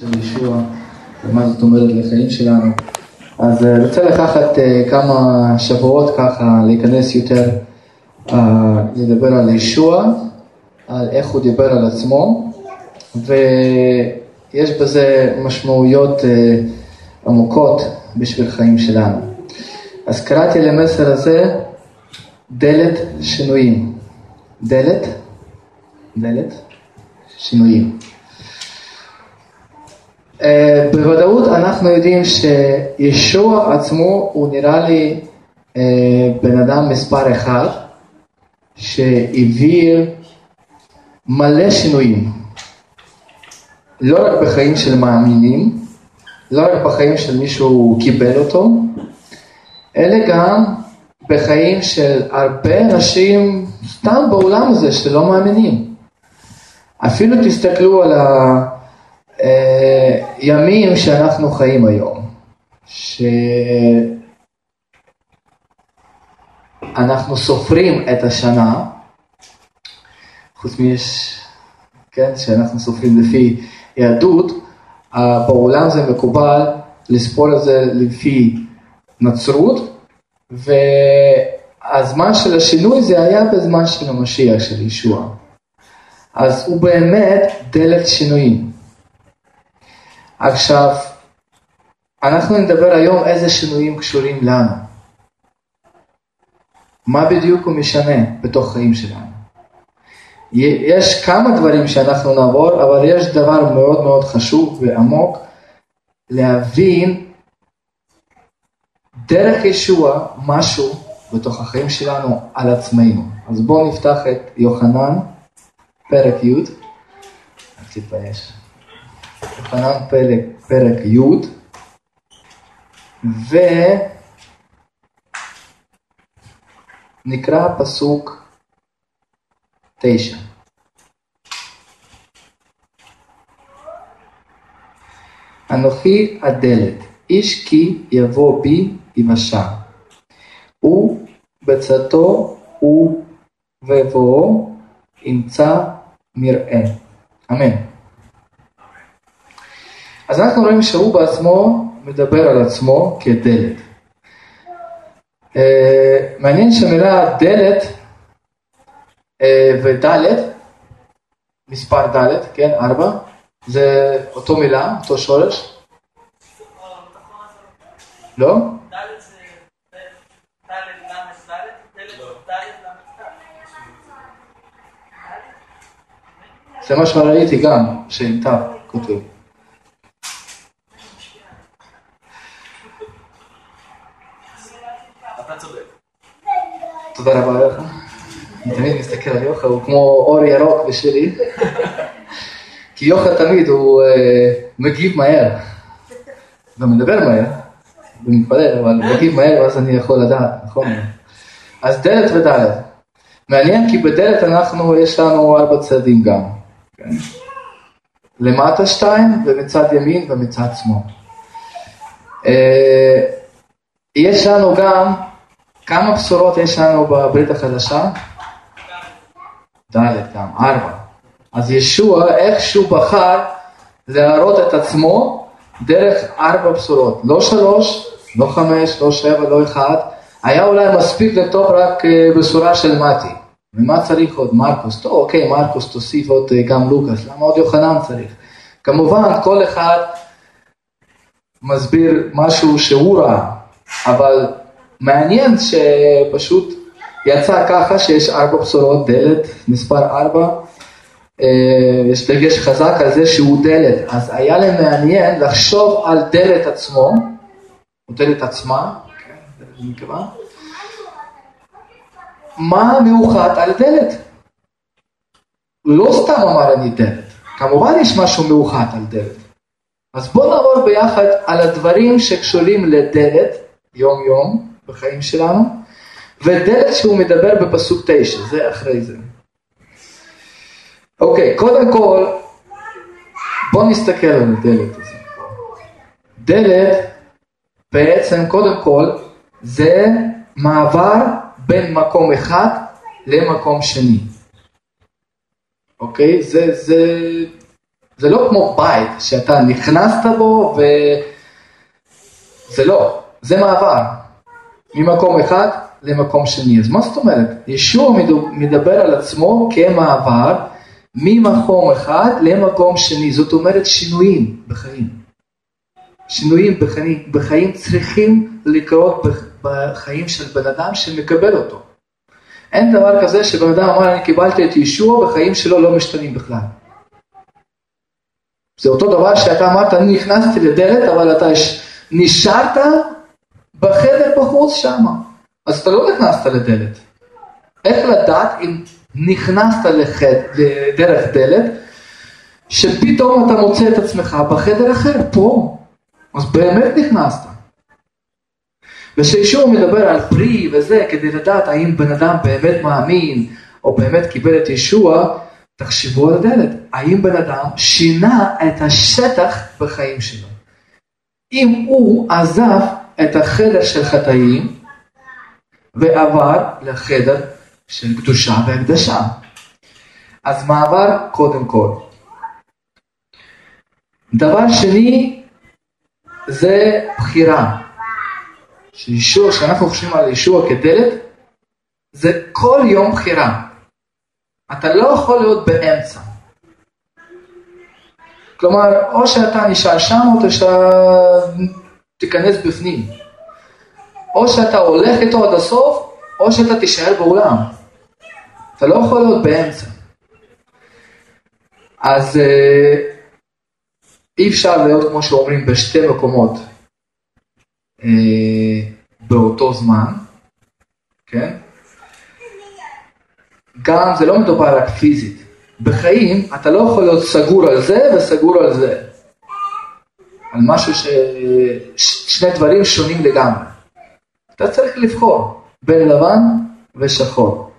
של ישוע, ומה זאת אומרת לחיים שלנו. אז אני רוצה לקחת uh, כמה שבועות ככה, להיכנס יותר, uh, לדבר על ישוע, על איך הוא דיבר על עצמו, ויש בזה משמעויות עמוקות בשביל חיים שלנו. אז קראתי למסר הזה דלת שינויים. דלת? דלת? שינויים. Uh, בוודאות אנחנו יודעים שישוע עצמו הוא נראה לי uh, בן אדם מספר אחד שהעביר מלא שינויים, לא רק בחיים של מאמינים, לא רק בחיים של מישהו קיבל אותו, אלא גם בחיים של הרבה אנשים סתם בעולם הזה שלא מאמינים. אפילו תסתכלו על ה... אה, ימים שאנחנו חיים היום, שאנחנו סופרים את השנה, חוץ מיש, כן, שאנחנו סופרים לפי יהדות, בעולם זה מקובל לספור את זה לפי נצרות, והזמן של השינוי זה היה בזמן של המשיח, של ישוע. אז הוא באמת דלת שינויים. עכשיו, אנחנו נדבר היום איזה שינויים קשורים לנו. מה בדיוק הוא משנה בתוך חיים שלנו. יש כמה דברים שאנחנו נעבור, אבל יש דבר מאוד מאוד חשוב ועמוק להבין דרך ישוע משהו בתוך החיים שלנו על עצמנו. אז בואו נפתח את יוחנן, פרק י', אל תתבייש. יוחנן פרק, פרק י', ונקרא פסוק תשע. אנוכי הדלת, איש כי יבוא בי יבשע. הוא בצאתו ובבואו ימצא מרעה. אמן. אז אנחנו רואים שהוא בעצמו מדבר על עצמו כדלת. Uh, מעניין שהמילה דלת uh, ודלת, מספר דלת, כן, ארבע, זה אותו מילה, אותו שורש? לא? זה מה שראיתי גם, תו כותב. תודה רבה יוחה. אני תמיד מסתכל על יוחה, הוא כמו אור ירוק בשבילי. כי יוחה תמיד הוא מגיב מהר. גם מדבר מהר, ומתפלל, אבל מגיב מהר ואז אני יכול לדעת, נכון? אז דלת ודלת. מעניין כי בדלת אנחנו, יש לנו ארבע צעדים גם. כן? למטה שתיים, ומצד ימין ומצד שמאל. יש לנו גם כמה בשורות יש לנו בברית החדשה? ד' גם, ארבע. אז ישוע איכשהו בחר להראות את עצמו דרך ארבע בשורות. לא שלוש, לא חמש, לא שבע, לא אחד. היה אולי מספיק לטוב רק בשורה של מתי. ומה צריך עוד? מרקוס. טוב, אוקיי, מרקוס תוסיף עוד גם לוקאס. למה עוד יוחנן צריך? כמובן, כל אחד מסביר משהו שהוא ראה, אבל מעניין שפשוט יצא ככה שיש ארבע בשורות, דלת, מספר ארבע, יש דגש חזק על זה שהוא דלת, אז היה להם מעניין לחשוב על דלת עצמו, או דלת עצמה, מה מיוחד על דלת? לא סתם אמר אני דלת, כמובן יש משהו מיוחד על דלת. אז בואו נעבור ביחד על הדברים שקשורים לדלת יום יום, בחיים שלנו, ודלת שהוא מדבר בפסוק תשע, זה אחרי זה. אוקיי, קודם כל, בואו נסתכל על הדלת הזאת. דלת, בעצם, קודם כל, זה מעבר בין מקום אחד למקום שני. אוקיי? זה, זה זה לא כמו בית שאתה נכנסת בו וזה לא, זה מעבר ממקום אחד למקום שני. אז מה זאת אומרת? ישוע מדבר על עצמו כמעבר ממקום אחד למקום שני, זאת אומרת שינויים בחיים. שינויים בחיים, בחיים צריכים לקרות בחיים של בן אדם שמקבל אותו. אין דבר כזה שבן אדם אמר אני קיבלתי את ישוע וחיים שלו לא משתנים בכלל. זה אותו דבר שאתה אמרת אני נכנסתי לדלת אבל אתה נשארת בחדר בחוץ שם. אז אתה לא נכנסת לדלת. איך לדעת אם נכנסת לחד, לדרך דלת, שפתאום אתה מוצא את עצמך בחדר אחר, פה. אז באמת נכנסת. וכשישוע מדבר על פרי וזה, כדי לדעת האם בן אדם באמת מאמין, או באמת קיבל את ישוע, תחשבו על הדלת. האם בן אדם שינה את השטח בחיים שלו? אם הוא עזב את החדר של חטאים, ועבר לחדר של קדושה והקדשה. אז מעבר קודם כל. דבר שני זה בחירה. שישוע, כשאנחנו חושבים על ישוע כדלת, זה כל יום בחירה. אתה לא יכול להיות באמצע. כלומר, או שאתה נשאר שם או שאתה תיכנס בפנים. או שאתה הולך איתו עד הסוף, או שאתה תישאר באולם. אתה לא יכול להיות באמצע. אז אה, אי אפשר להיות, כמו שאומרים, בשתי מקומות אה, באותו זמן, כן? גם זה לא מדובר רק פיזית. בחיים אתה לא יכול להיות סגור על זה וסגור על זה. על משהו ש... שני דברים שונים לגמרי. אתה צריך לבחור בין לבן ושחור.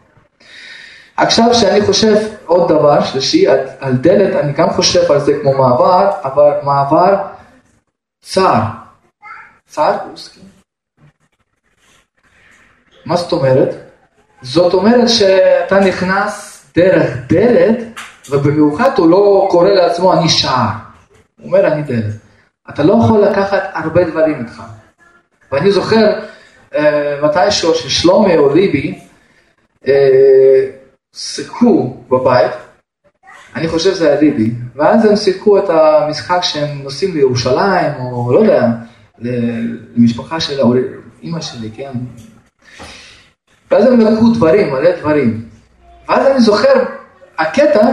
עכשיו שאני חושב עוד דבר שלישי על, על דלת, אני גם חושב על זה כמו מעבר, אבל מעבר צר. צר. מה זאת אומרת? זאת אומרת שאתה נכנס דרך דלת, ובמיוחד הוא לא קורא לעצמו אני שער. הוא אומר אני דלת. אתה לא יכול לקחת הרבה דברים איתך. ואני זוכר אה, מתישהו ששלומי או ליבי אה, שיחקו בבית, אני חושב שזה היה ליבי, ואז הם שיחקו את המשחק שהם נוסעים לירושלים, או לא יודע, למשפחה של אימא שלי, כן? ואז הם לקחו דברים, מלא דברים. ואז אני זוכר, הקטע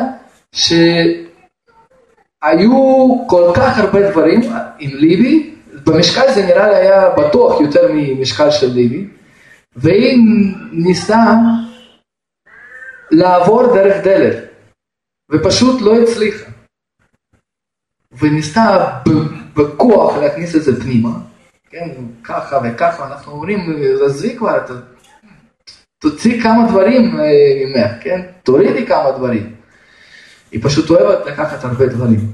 שהיו כל כך הרבה דברים עם ליבי, במשקל זה נראה לי היה בטוח יותר ממשקל של ליבי, והיא ניסה לעבור דרך דלת, ופשוט לא הצליחה. וניסתה בכוח להכניס את זה פנימה, כן, ככה וככה, אנחנו אומרים, עזבי כבר, תוציא כמה דברים אה, ממך, כן, תורידי כמה דברים. היא פשוט אוהבת לקחת הרבה דברים.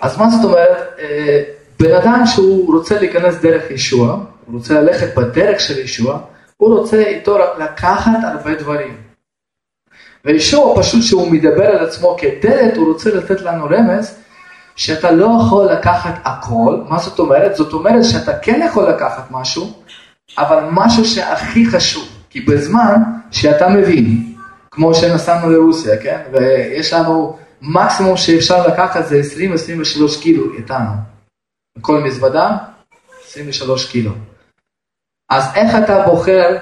אז מה זאת אומרת? אה, בן אדם שהוא רוצה להיכנס דרך ישוע, הוא רוצה ללכת בדרך של ישוע, הוא רוצה איתו לקחת הרבה דברים. וישוע פשוט שהוא מדבר על עצמו כדלת, הוא רוצה לתת לנו רמז שאתה לא יכול לקחת הכל, מה זאת אומרת? זאת אומרת שאתה כן יכול לקחת משהו, אבל משהו שהכי חשוב, כי בזמן שאתה מבין, כמו שנסענו לרוסיה, כן? ויש לנו מקסימום שאפשר לקחת זה 20-23 קילו איתנו. כל מזוודה 23 קילו. אז איך אתה בוחר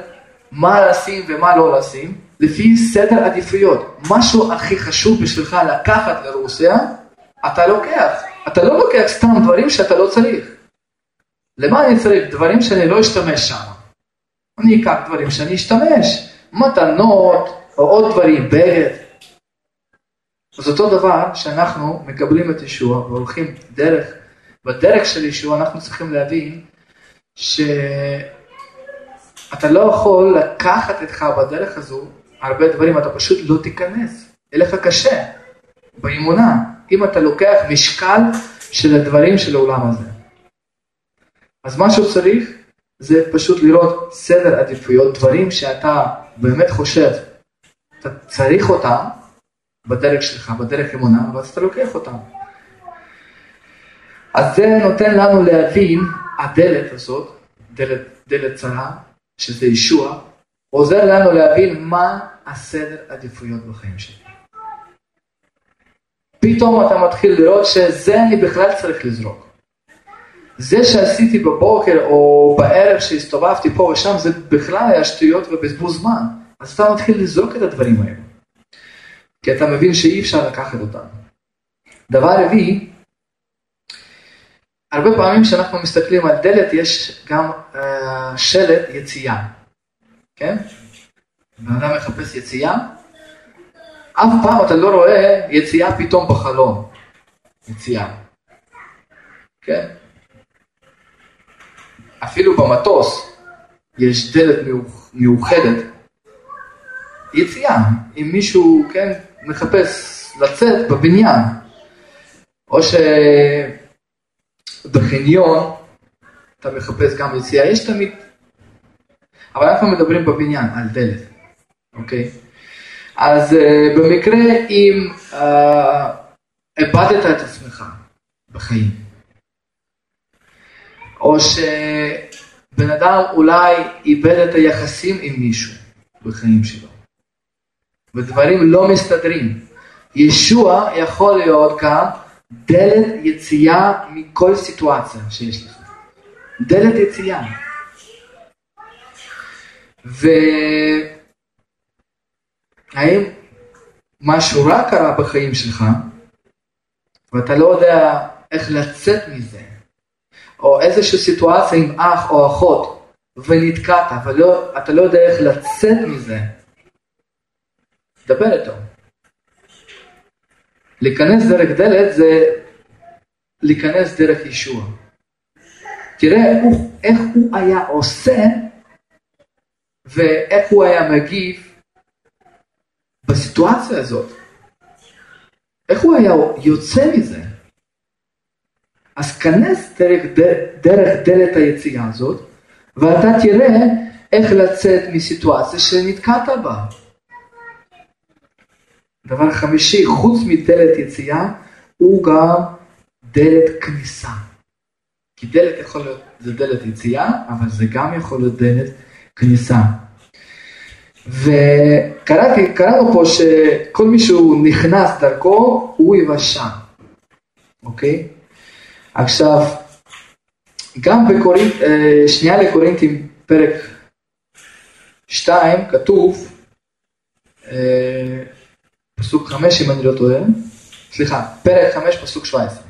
מה לשים ומה לא לשים? לפי סדר עדיפויות. משהו הכי חשוב בשבילך לקחת לרוסיה, אתה לוקח. אתה לא לוקח סתם דברים שאתה לא צריך. למה אני צריך? דברים שאני לא אשתמש שם. אני אקח דברים שאני אשתמש. מתנות, או עוד דברים, בגד. אז אותו דבר שאנחנו מקבלים את ישוע והולכים דרך בדרך של ישוע אנחנו צריכים להבין שאתה לא יכול לקחת איתך בדרך הזו הרבה דברים, אתה פשוט לא תיכנס, יהיה לך קשה באמונה, אם אתה לוקח משקל של הדברים של העולם הזה. אז מה שצריך זה פשוט לראות סדר עדיפויות, דברים שאתה באמת חושב, אתה צריך אותם, בדרך שלך, בדרך אמונה, ואז אתה לוקח אותם. אז זה נותן לנו להבין, הדלת הזאת, דלת, דלת צרה, שזה ישוע, עוזר לנו להבין מה הסדר עדיפויות בחיים שלי. פתאום אתה מתחיל לראות שזה אני בכלל צריך לזרוק. זה שעשיתי בבוקר או בערב שהסתובבתי פה ושם, זה בכלל היה שטויות ובזבוז זמן. אז אתה מתחיל לזרוק את הדברים האלה. כי אתה מבין שאי אפשר לקחת אותם. דבר רביעי, הרבה פעמים כשאנחנו מסתכלים על דלת יש גם uh, שלט יציאה, כן? בן אדם מחפש יציאה, אף פעם אתה לא רואה יציאה פתאום בחלום, יציאה, כן? אפילו במטוס יש דלת מיוחדת, יציאה, אם מישהו, כן, מחפש לצאת בבניין, או שבחניון אתה מחפש גם יציאה, יש תמיד, אבל אנחנו מדברים בבניין על דלת, אוקיי? אז uh, במקרה אם uh, איבדת את עצמך בחיים, או שבן אדם אולי איבד את היחסים עם מישהו בחיים שלו, ודברים לא מסתדרים. ישוע יכול להיות גם דלת יציאה מכל סיטואציה שיש לך. דלת יציאה. והאם משהו רע קרה בחיים שלך, ואתה לא יודע איך לצאת מזה, או איזושהי סיטואציה עם אח או אחות, ונתקעת, ואתה לא יודע איך לצאת מזה, דבר איתו. להיכנס דרך דלת זה להיכנס דרך ישוע. תראה הוא, איך הוא היה עושה ואיך הוא היה מגיב בסיטואציה הזאת. איך הוא היה יוצא מזה. אז כנס דרך, דרך דלת היציאה הזאת, ואתה תראה איך לצאת מסיטואציה שנתקעת בה. דבר חמישי, חוץ מדלת יציאה, הוא גם דלת כניסה. כי דלת יכול להיות, זה דלת יציאה, אבל זה גם יכול להיות דלת כניסה. וקראנו פה שכל מי שהוא נכנס דרכו, הוא יבשן, אוקיי? עכשיו, גם בקורינט, אה, שנייה לקורינטים, פרק 2, כתוב, אה, פסוק 5 אם אני לא טועה, סליחה, פרק 5 פסוק 17.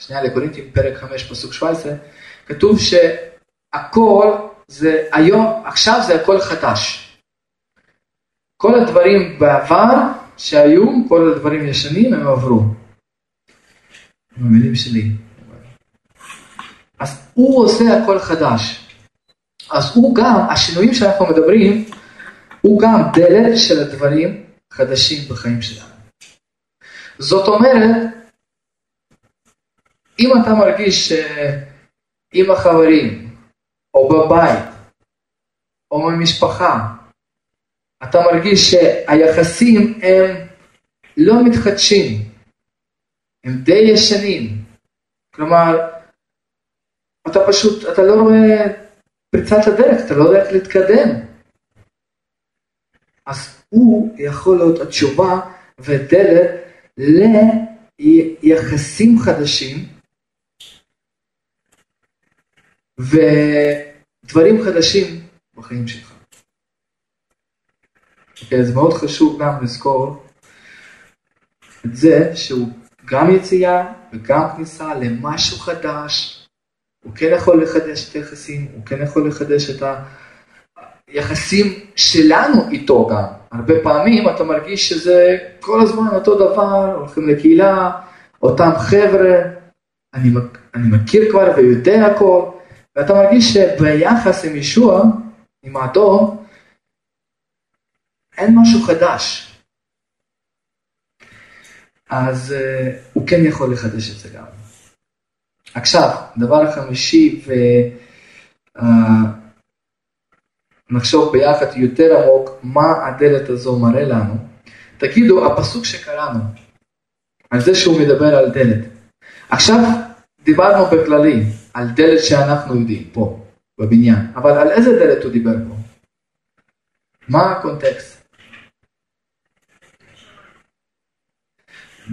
שנייה לקורינטים, פרק 5 פסוק 17, כתוב שהכל זה היום, עכשיו זה הכל חדש. כל הדברים בעבר שהיו, כל הדברים ישנים, הם עברו. במילים שלי. אז הוא עושה הכל חדש. אז הוא גם, השינויים שאנחנו מדברים, הוא גם דלת של הדברים חדשים בחיים שלנו. זאת אומרת, אם אתה מרגיש שעם החברים, או בבית, או במשפחה, אתה מרגיש שהיחסים הם לא מתחדשים, הם די ישנים. כלומר, אתה פשוט, אתה לא רואה פריצת הדרך, אתה לא יודע איך להתקדם. אז הוא יכול להיות התשובה ודלת ליחסים חדשים ודברים חדשים בחיים שלך. אוקיי, אז מאוד חשוב גם לזכור את זה שהוא גם יציאה וגם כניסה למשהו חדש. הוא כן יכול לחדש את היחסים, הוא כן יכול לחדש את היחסים שלנו איתו גם. הרבה פעמים אתה מרגיש שזה כל הזמן אותו דבר, הולכים לקהילה, אותם חבר'ה, אני, אני מכיר כבר ויודע הכל, ואתה מרגיש שביחס עם ישוע, עם האדום, אין משהו חדש. אז uh, הוא כן יכול לחדש את זה גם. עכשיו, דבר החמישי, ונחשוב אה, uh, ביחד יותר עמוק מה הדלת הזו מראה לנו. תגידו, הפסוק שקראנו, על זה שהוא מדבר על דלת. עכשיו דיברנו בכללי על דלת שאנחנו יודעים פה, בבניין, אבל על איזה דלת הוא דיבר פה? מה הקונטקסט?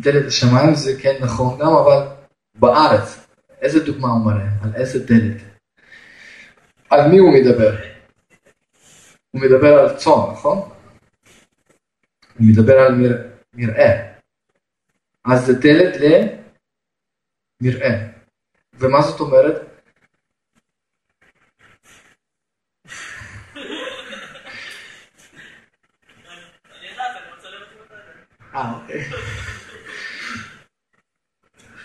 דלת השמיים זה כן נכון גם, אבל בארץ, איזה דוגמה הוא מראה? על איזה דלת? על מי הוא מדבר? הוא מדבר על צאן, נכון? הוא מדבר על מר... מרעה. אז זה דלת למרעה. ומה זאת אומרת? אה, אוקיי.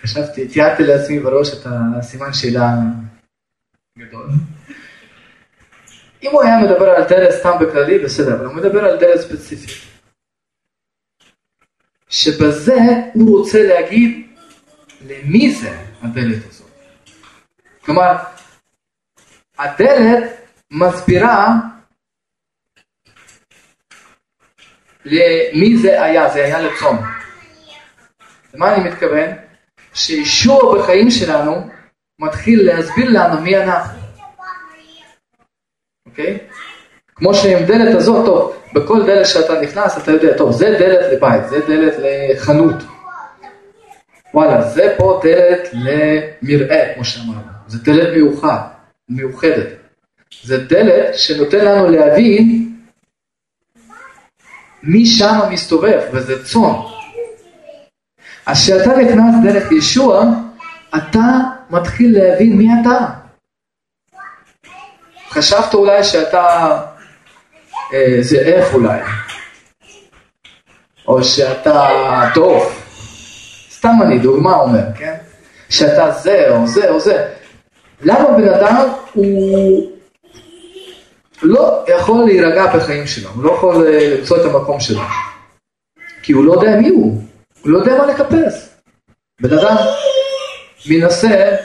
חשבתי, תיארתי לעצמי בראש את הסימן שאלה גדול. אם הוא היה מדבר על דלת סתם בכללי, בסדר, אבל הוא מדבר על דלת ספציפית. שבזה הוא רוצה להגיד למי זה הדלת הזאת. כלומר, הדלת מסבירה למי זה היה, זה היה לצום. למה אני מתכוון? שישוע בחיים שלנו מתחיל להסביר לנו מי אנחנו. אוקיי? כמו שעם דלת הזאת, טוב, בכל דלת שאתה נכנס אתה יודע, טוב, זה דלת לבית, זה דלת לחנות. וואלה, זה פה דלת למרעה, כמו שאמרנו. זה דלת מיוחד, מיוחדת. זה דלת שנותן לנו להבין מי שם מסתובב, וזה צאן. אז כשאתה נכנס דרך ישוע, אתה מתחיל להבין מי אתה. חשבת אולי שאתה אה, זאב אולי, או שאתה דוב, סתם אני דוגמה אומר, כן? שאתה זה או זה או זה. למה בן אדם הוא לא יכול להירגע בחיים שלו, הוא לא יכול אה, למצוא את המקום שלו, כי הוא לא יודע מי הוא, הוא לא יודע מה לחפש. בן אדם מנסה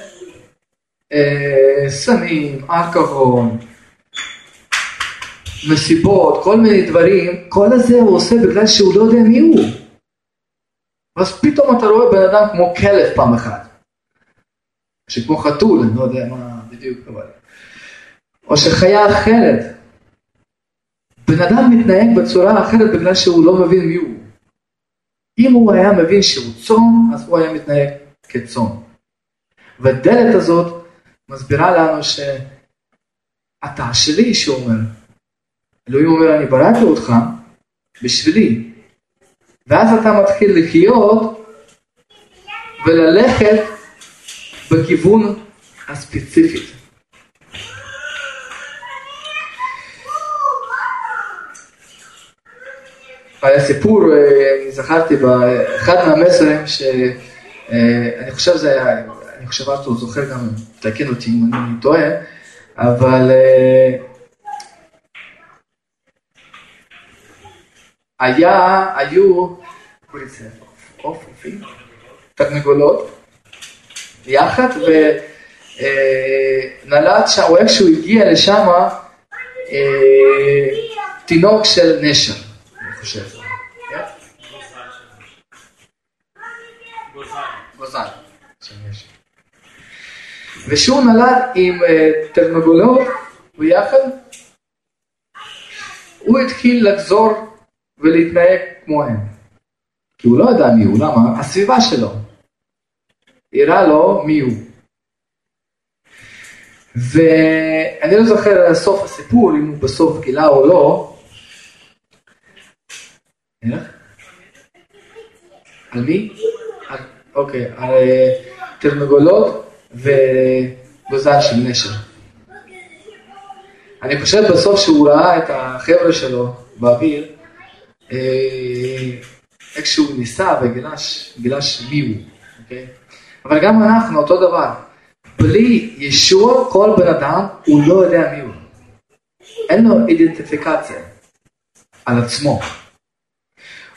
סמים, אלכוהול, מסיבות, כל מיני דברים, כל הזה הוא עושה בגלל שהוא לא יודע מי הוא. ואז פתאום אתה רואה בן אדם כמו כלב פעם אחת. שכמו חתול, אני לא יודע מה בדיוק, אבל... או שחיה אחרת. בן אדם מתנהג בצורה אחרת בגלל שהוא לא מבין מי הוא. אם הוא היה מבין שהוא צום, אז הוא היה מתנהג כצום. והדלת הזאת מסבירה לנו שאתה שלי, שהוא אומר. אלוהים אומר, אני בראתי אותך בשבילי. ואז אתה מתחיל לחיות וללכת בכיוון הספציפי. היה סיפור, אה, אני זכרתי באחד מהמסרים שאני חושב זה היה, חושב שאתה זוכר גם, תקן אותי אם אני טועה, אבל אה, היה, היו, עוף, עופים, תרנגולות, יחד, ונלט שם, או איכשהו הגיע לשם תינוק של נשר, אני חושב. גוזל. ושהוא נולד עם תרנגולות ביחד, הוא התחיל לחזור ולהתנהג כמוהם. כי הוא לא ידע מי הוא, למה? הסביבה שלו. הראה לו מי הוא. ואני לא זוכר סוף הסיפור, אם הוא בסוף גילה או לא. על מי? על, אוקיי, על תרנגולות וגוזל של נשר. אני חושב בסוף שהוא ראה את החבר'ה שלו באוויר, אה, איך שהוא ניסה וגילש מי הוא, אוקיי? אבל גם אנחנו אותו דבר. בלי ישוע כל בן אדם הוא לא יודע מי הוא. אין לו אידנטיפיקציה על עצמו.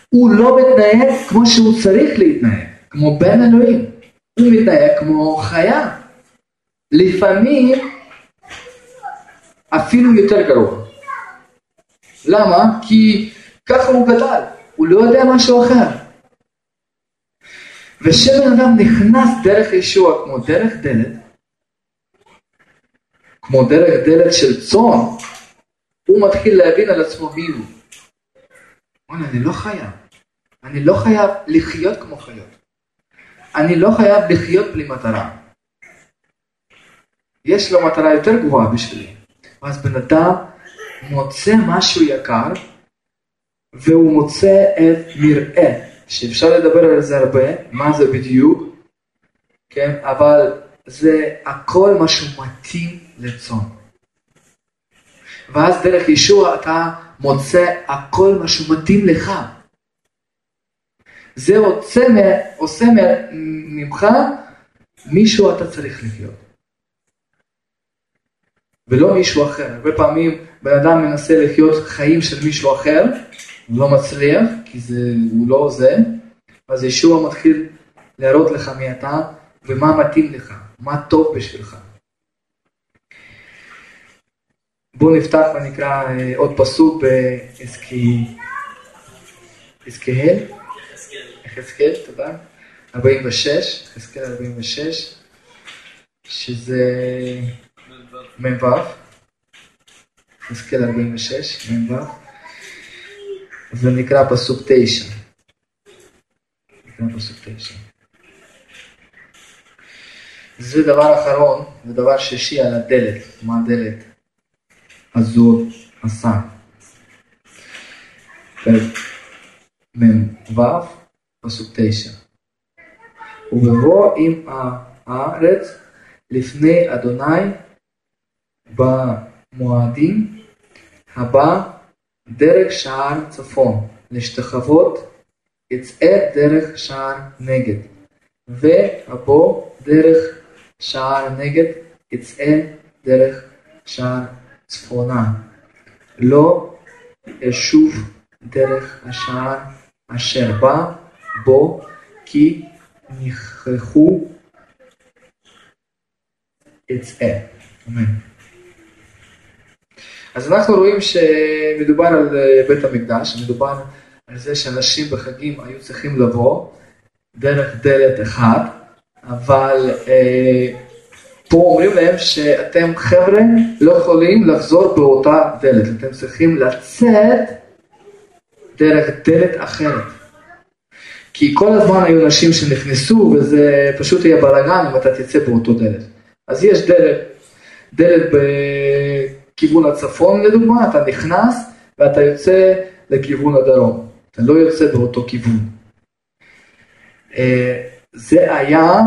הוא לא מתנהג כמו שהוא צריך להתנהג, כמו בן אלוהים. הוא מתנהג כמו חיה. לפעמים אפילו יותר גרוע. למה? כי ככה הוא גדל. הוא לא יודע משהו אחר. וכשבן אדם נכנס דרך ישוע כמו דרך דלת, כמו דרך דלת של צאן, הוא מתחיל להבין על עצמו מי הוא. וואלה, אני לא חייב. אני לא חייב לחיות כמו חיות. אני לא חייב לחיות בלי מטרה. יש לו מטרה יותר גבוהה בשבילי. ואז בן אדם מוצא משהו יקר, והוא מוצא את מרעה, שאפשר לדבר על זה הרבה, מה זה בדיוק, כן, אבל זה הכל מה שמתאים לצאן. ואז דרך ישוע אתה מוצא הכל מה שמתאים לך. זה עושה, ממך מישהו אתה צריך לחיות. ולא מישהו אחר. הרבה פעמים בן אדם מנסה לחיות חיים של מישהו אחר, לא מצליח, כי זה, הוא לא זה, אז ישוע מתחיל להראות לך מי אתה ומה מתאים לך, מה טוב בשבילך. בואו נפתח ונקרא אה, עוד פסוק ביחזקאל. יחזקאל, תודה. 46, יחזקאל 46, שזה מ"ו. יחזקאל 46, מ"ו. זה נקרא פסוק 9. נקרא פסוק 9. זה דבר אחרון, זה דבר שישי על הדלת, מה הדלת הזאת עשה. מ"ו, פסוק 9. ובבוא עם הארץ לפני אדוני במועדים הבא דרך שער צפון, להשתחוות יצאה דרך שער נגד, והבוא דרך שער נגד יצאה דרך שער צפונה. לא אשוב דרך השער אשר בא בו, כי נכחו יצאה. אמן. אז אנחנו רואים שמדובר על אה, בית המקדש, מדובר על זה שאנשים בחגים היו צריכים לבוא דרך דלת אחת, אבל אה, פה אומרים להם שאתם חבר'ה לא יכולים לחזור באותה דלת, אתם צריכים לצאת דרך דלת אחרת. כי כל הזמן היו נשים שנכנסו וזה פשוט יהיה בלאגן אם אתה תצא באותו דלת. אז יש דלת, דלת בכיוון הצפון לדוגמה, אתה נכנס ואתה יוצא לכיוון הדרום, אתה לא יוצא באותו כיוון. אה, זה היה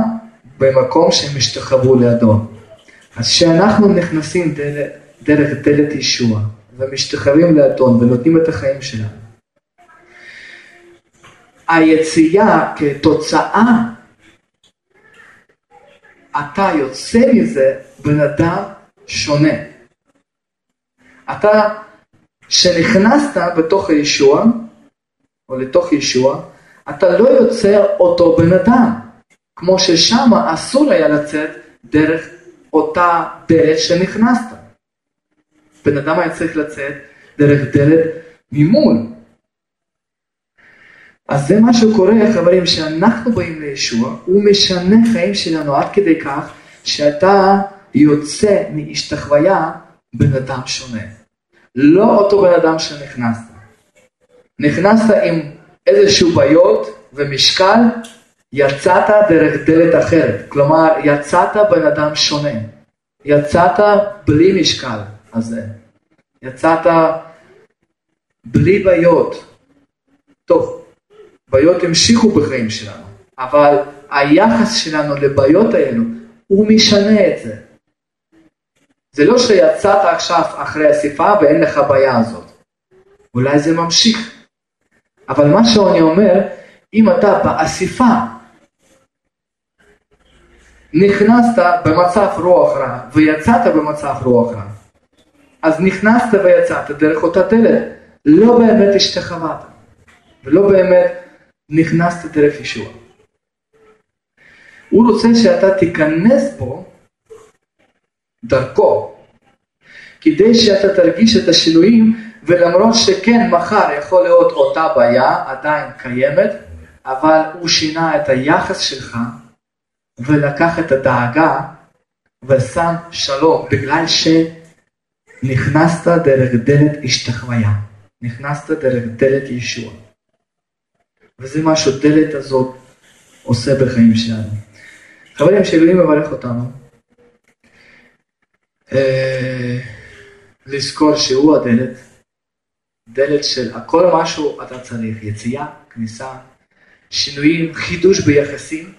במקום שהם השתחוו לידו. אז כשאנחנו נכנסים דרך, דרך דלת ישוע ומשתחווים לאדון ונותנים את החיים שלנו, היציאה כתוצאה, אתה יוצא מזה בן אדם שונה. אתה, שנכנסת בתוך הישוע, או לתוך ישוע, אתה לא יוצא אותו בן אדם, כמו ששם אסור היה לצאת דרך אותה דלת שנכנסת. בן אדם היה צריך לצאת דרך דלת ממול. אז זה מה שקורה, חברים, שאנחנו באים לישוע, הוא משנה חיים שלנו עד כדי כך שאתה יוצא מהשתחוויה בן אדם שונה. לא אותו בן אדם שנכנסת. נכנסת עם איזשהו בעיות ומשקל, יצאת דרך דלת אחרת. כלומר, יצאת בן אדם שונה. יצאת בלי משקל הזה. יצאת בלי בעיות. טוב, בעיות המשיכו בחיים שלנו, אבל היחס שלנו לבעיות האלו, הוא משנה את זה. זה לא שיצאת עכשיו אחרי אסיפה ואין לך בעיה הזאת. אולי זה ממשיך. אבל מה שאני אומר, אם אתה באסיפה נכנסת במצב רוח רע ויצאת במצב רוח רע, אז נכנסת ויצאת דרך אותה דלת, לא באמת השתחוות ולא באמת נכנסת דרך ישוע. הוא רוצה שאתה תיכנס בו דרכו, כדי שאתה תרגיש את השינויים ולמרות שכן מחר יכול להיות אותה בעיה, עדיין קיימת, אבל הוא שינה את היחס שלך ולקח את הדאגה ושם שלום, בגלל שנכנסת דרך דלת השתחוויה, נכנסת דרך דלת ישוע. וזה מה שהדלת הזאת עושה בחיים שלנו. חברים, שאלוהים מברך אותנו. אה, לזכור שהוא הדלת, דלת של הכל משהו אתה צריך, יציאה, כניסה, שינויים, חידוש ביחסים.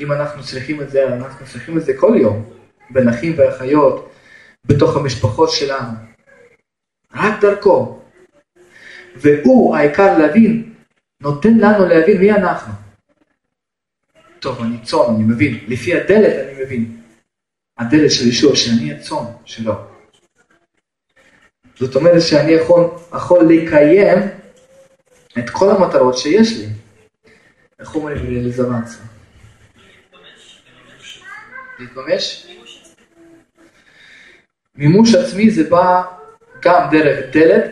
אם אנחנו צריכים את זה, אנחנו צריכים את זה כל יום, בין אחים ואחיות, בתוך המשפחות שלנו. רק דרכו. והוא, העיקר להבין, נותן לנו להבין מי אנחנו. טוב, אני צאן, אני מבין. לפי הדלת אני מבין. הדלת של ישוע, שאני הצאן שלו. זאת אומרת שאני יכול, יכול לקיים את כל המטרות שיש לי. איך אומרים לאליזבציה? להתממש? מימוש עצמי זה בא גם דרך דלת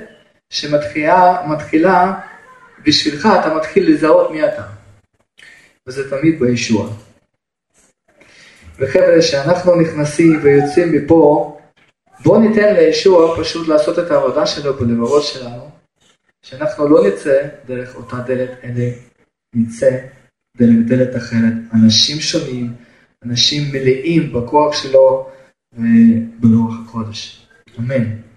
שמתחילה בשבילך, אתה מתחיל לזהות מי אתה. וזה תמיד בישוע. וחבר'ה, כשאנחנו נכנסים ויוצאים מפה, בואו ניתן לישוע פשוט לעשות את העבודה שלו בלבבות שלנו, שאנחנו לא נצא דרך אותה דלת, אלא נצא דרך דלת אחרת. אנשים שונים, אנשים מלאים בכוח שלו וברוח הקודש. אמן.